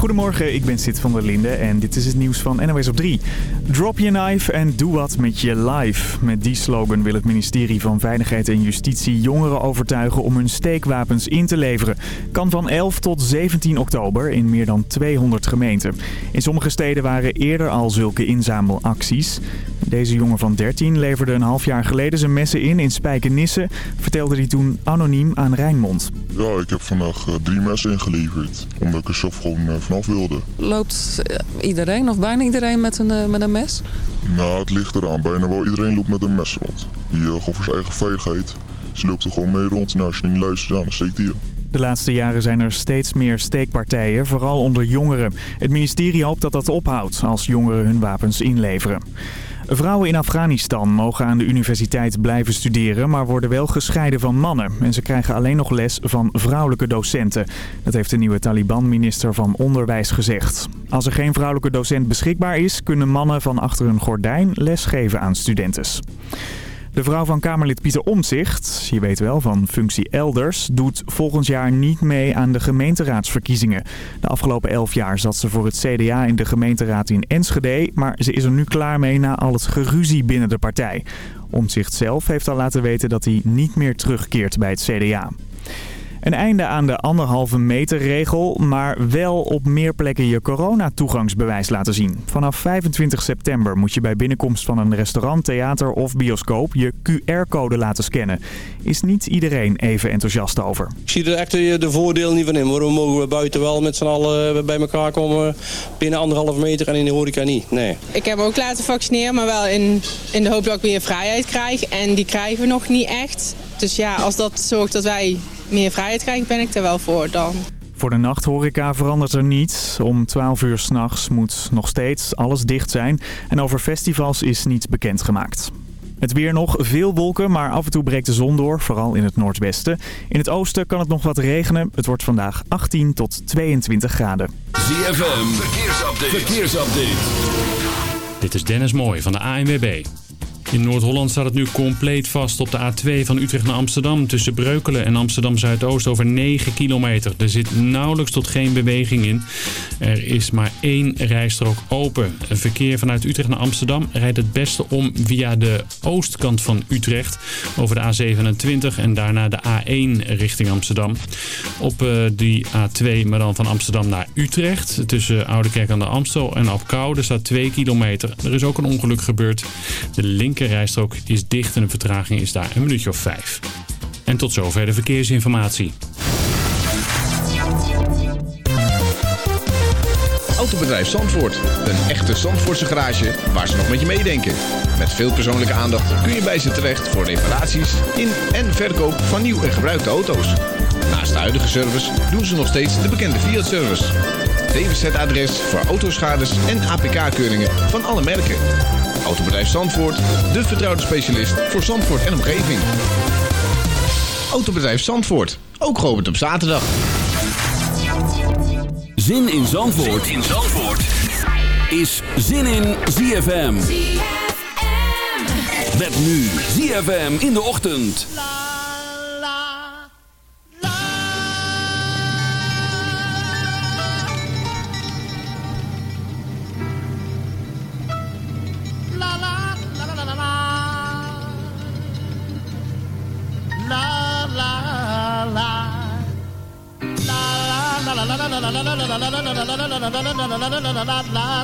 Goedemorgen, ik ben Sid van der Linde en dit is het nieuws van NOS op 3. Drop je knife en doe wat met je life. Met die slogan wil het ministerie van Veiligheid en Justitie jongeren overtuigen om hun steekwapens in te leveren. Kan van 11 tot 17 oktober in meer dan 200 gemeenten. In sommige steden waren eerder al zulke inzamelacties. Deze jongen van 13 leverde een half jaar geleden zijn messen in in Spijkenisse, vertelde hij toen anoniem aan Rijnmond. Ja, ik heb vandaag uh, drie messen ingeleverd, omdat ik er zelf gewoon uh, vanaf wilde. Loopt iedereen of bijna iedereen met een, uh, met een mes? Nou, het ligt eraan. Bijna wel iedereen loopt met een mes rond. Die gewoon voor zijn eigen veiligheid. Ze loopt er gewoon mee rond. Nou, als je niet luistert, dan steekt hij de laatste jaren zijn er steeds meer steekpartijen, vooral onder jongeren. Het ministerie hoopt dat dat ophoudt als jongeren hun wapens inleveren. Vrouwen in Afghanistan mogen aan de universiteit blijven studeren, maar worden wel gescheiden van mannen. En ze krijgen alleen nog les van vrouwelijke docenten. Dat heeft de nieuwe Taliban-minister van Onderwijs gezegd. Als er geen vrouwelijke docent beschikbaar is, kunnen mannen van achter een gordijn lesgeven aan studentes. De vrouw van Kamerlid Pieter Omtzigt, je weet wel van functie elders, doet volgend jaar niet mee aan de gemeenteraadsverkiezingen. De afgelopen elf jaar zat ze voor het CDA in de gemeenteraad in Enschede, maar ze is er nu klaar mee na al het geruzie binnen de partij. Omtzigt zelf heeft al laten weten dat hij niet meer terugkeert bij het CDA. Een einde aan de anderhalve meter regel, maar wel op meer plekken je coronatoegangsbewijs laten zien. Vanaf 25 september moet je bij binnenkomst van een restaurant, theater of bioscoop je QR-code laten scannen. Is niet iedereen even enthousiast over. Ik zie er echt de voordeel niet van in. Waarom mogen we buiten wel met z'n allen bij elkaar komen binnen anderhalve meter en in de horeca niet? Nee. Ik heb ook laten vaccineren, maar wel in, in de hoop dat ik weer vrijheid krijg. En die krijgen we nog niet echt. Dus ja, als dat zorgt dat wij meer vrijheid krijgen, ben ik er wel voor dan. Voor de nachthoreca verandert er niets. Om 12 uur s'nachts moet nog steeds alles dicht zijn. En over festivals is niets bekendgemaakt. Het weer nog, veel wolken, maar af en toe breekt de zon door, vooral in het noordwesten. In het oosten kan het nog wat regenen. Het wordt vandaag 18 tot 22 graden. ZFM, verkeersupdate. verkeersupdate. Dit is Dennis Mooij van de ANWB. In Noord-Holland staat het nu compleet vast op de A2 van Utrecht naar Amsterdam. Tussen Breukelen en Amsterdam Zuidoost over 9 kilometer. Er zit nauwelijks tot geen beweging in. Er is maar één rijstrook open. Verkeer vanuit Utrecht naar Amsterdam rijdt het beste om via de oostkant van Utrecht. Over de A27 en daarna de A1 richting Amsterdam. Op uh, die A2, maar dan van Amsterdam naar Utrecht. Tussen Oudekerk aan de Amstel en Apkoude staat 2 kilometer. Er is ook een ongeluk gebeurd. De linker rijstrook is dicht en de vertraging is daar een minuutje of vijf. En tot zover de verkeersinformatie. Autobedrijf Zandvoort. Een echte Zandvoortse garage waar ze nog met je meedenken. Met veel persoonlijke aandacht kun je bij ze terecht voor reparaties in en verkoop van nieuw en gebruikte auto's. Naast de huidige service doen ze nog steeds de bekende Fiat-service. DWZ-adres voor autoschades en APK-keuringen van alle merken. Autobedrijf Zandvoort, de vertrouwde specialist voor Zandvoort en omgeving. Autobedrijf Zandvoort, ook geopend op zaterdag. Zin in Zandvoort, zin in Zandvoort. is Zin in ZFM. ZFM. Met nu ZFM in de ochtend.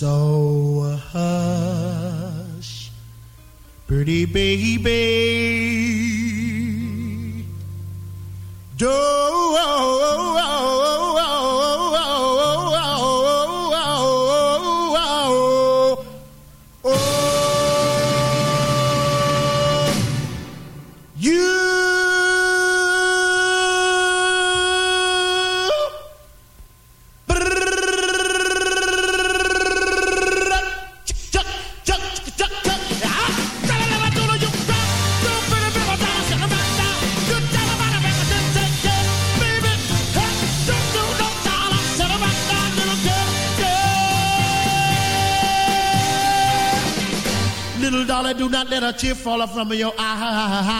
So hush, pretty baby. Not let a tear fall from your eye.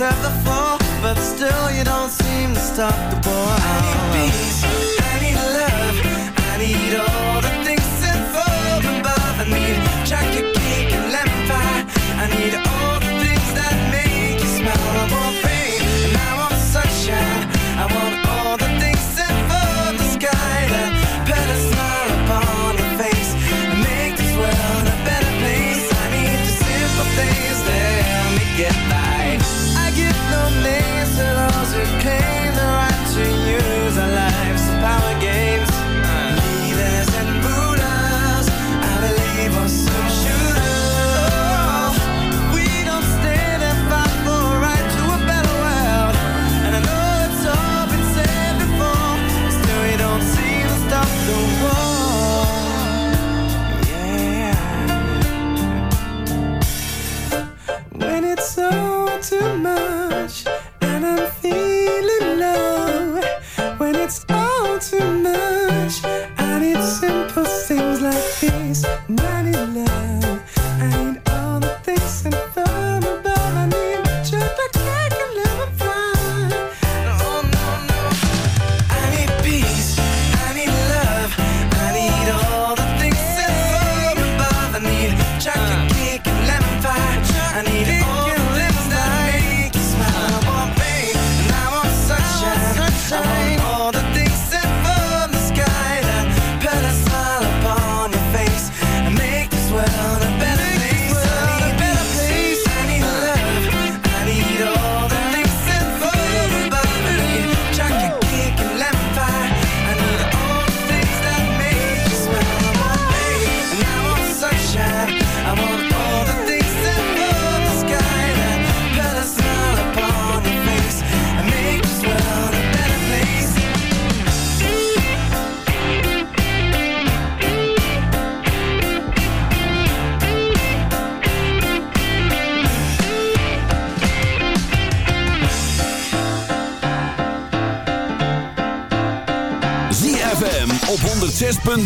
of the fall But still you don't seem to stop the boy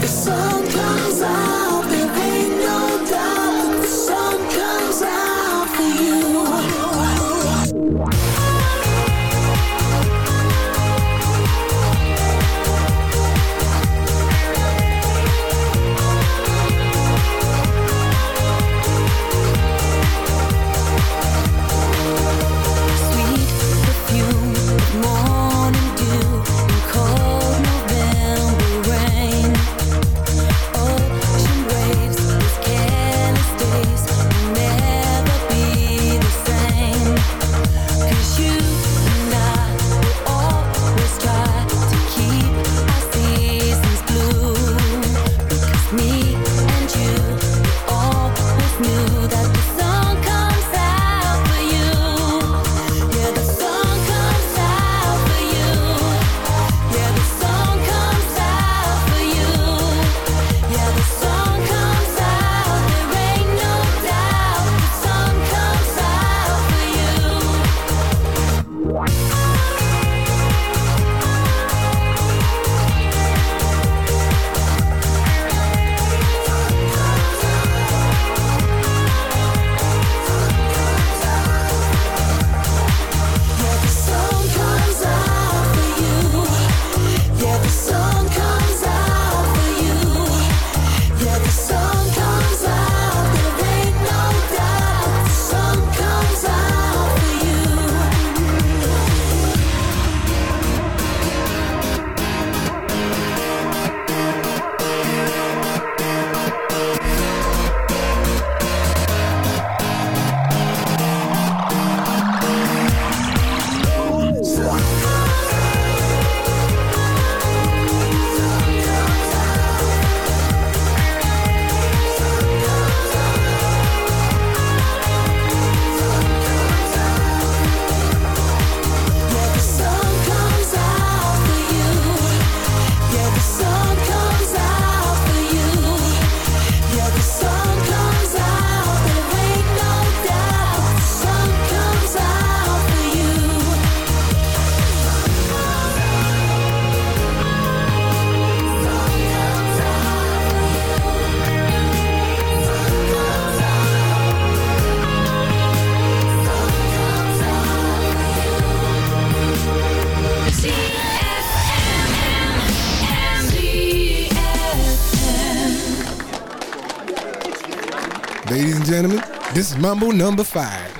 the sun comes out Mambo number five.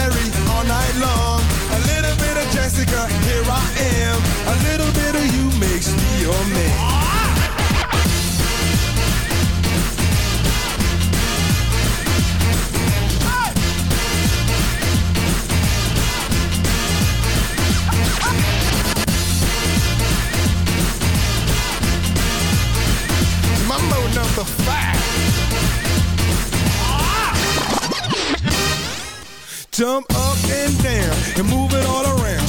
makes me your man. Mambo number five. Jump up and down and move it all around.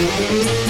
Bongo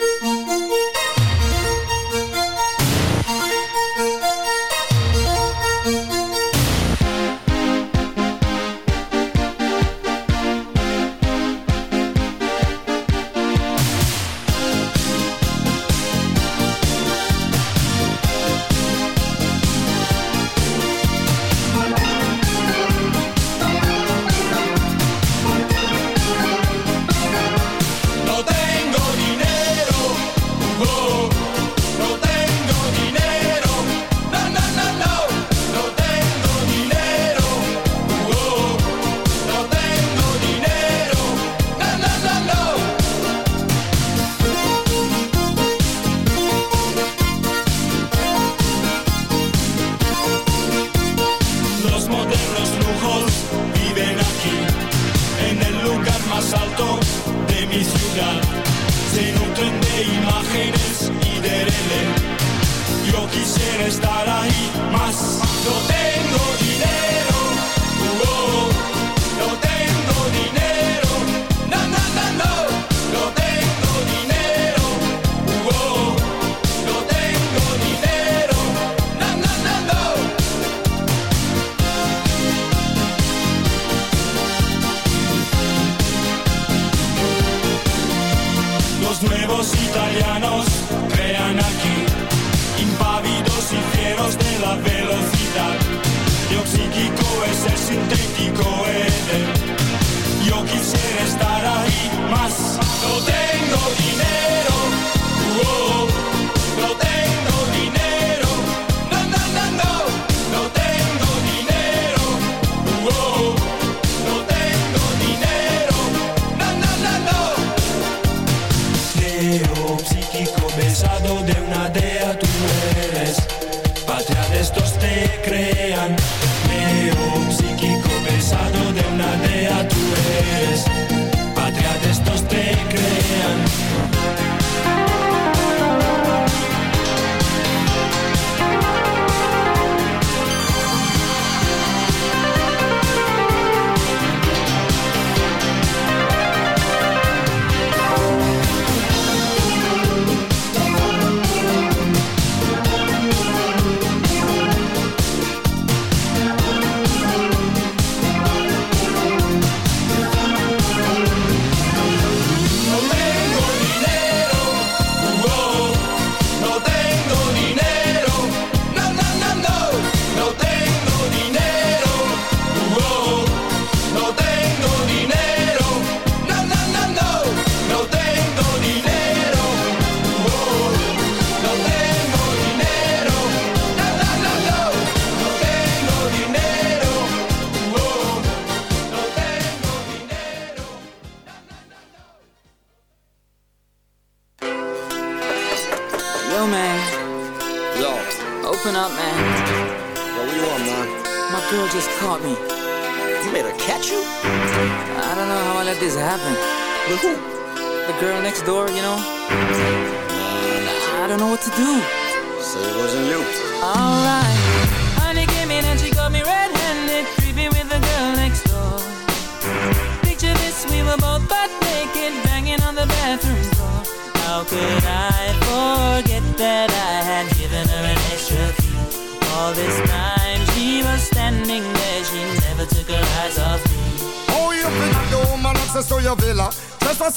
geen is iedereen leeg. Yo quisiera estar ahí más. yo te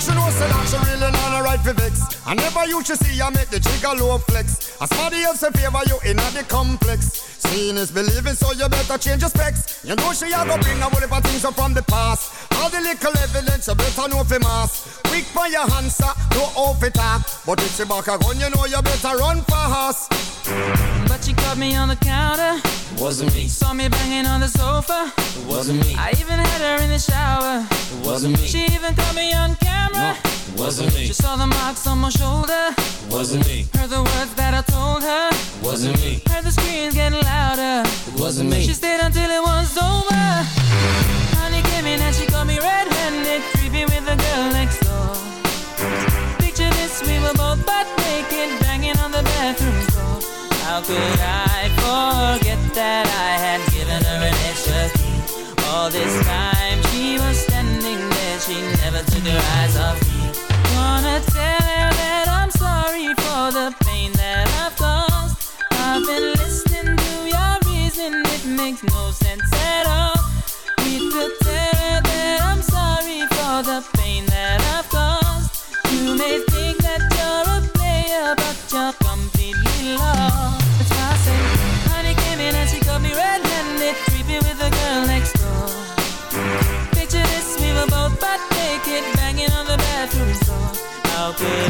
Sure know say that she really not a right for vex. I never used to see I make the trigger low flex. As somebody else in favor you in the complex. Seeing is believing, so you better change your specs. You know she a go bring a whole heap of things up from the past. All the little evidence you better know for mass. Quick for your answer, no off it talk. But if she back a gun, you know you better run fast. But she caught me on the counter. It Wasn't me. Saw me banging on the sofa. It wasn't me. I even had her in the shower. It wasn't me. She even caught me on camera. It wasn't me. She saw the marks on my shoulder. It wasn't me. Heard the words that I told her. It wasn't me. Heard the screams getting louder. It wasn't me. She stayed until it was over. In and she caught me red-handed, creepy with the girl next door. Picture this, we were both butt naked, banging on the bathroom floor. How could I forget that I had given her an extra key? All this time she was standing there, she never took her eyes off me. How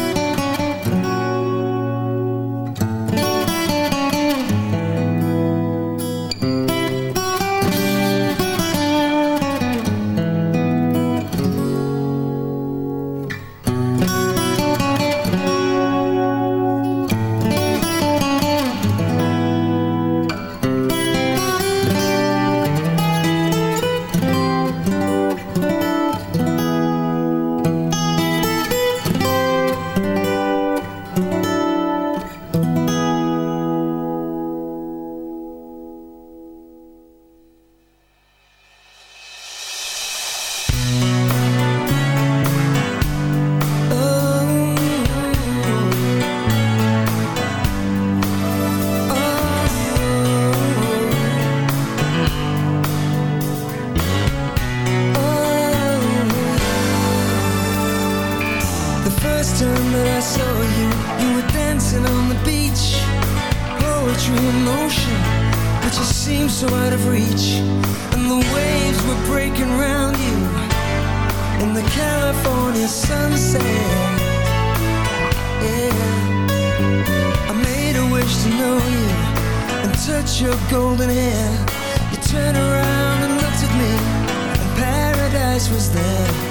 Paradise was there.